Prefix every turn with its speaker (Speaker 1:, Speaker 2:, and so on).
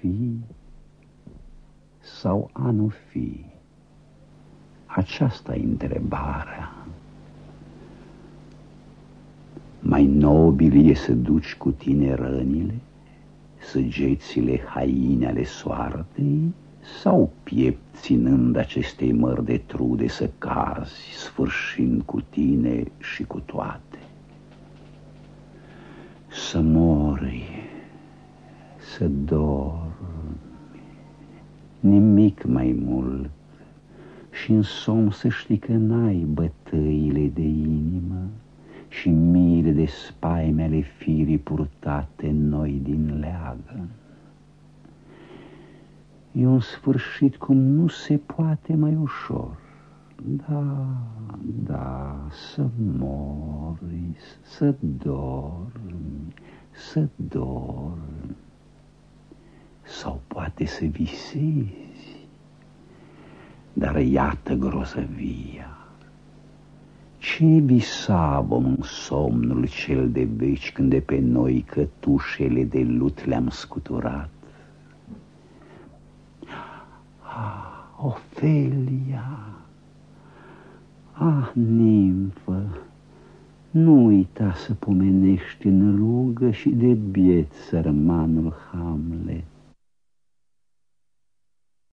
Speaker 1: fi sau a nu fi? Aceasta e întrebarea. Mai nobil e să duci cu tine rănile, săgețile haine ale soartei, sau piept ținând acestei mări de trude să cazi, sfârșind cu tine și cu toate? Să mori, să dormi, nimic mai mult, și în somn să știi că n-ai bătăile de inimă și miile de spaime ale firii purtate noi din leagă. E un sfârșit cum nu se poate mai ușor. Da, da, să mori, să dormi, să dormi. Sau poate să visezi. Dar iată grozăvia. Ce visavăm în somnul cel de veci când de pe noi cătușele de lut le-am scuturat? Ah, Ofelia! Ah, nimfă! Nu uita să pomenești în rugă și de biet sărmanul Hamlet.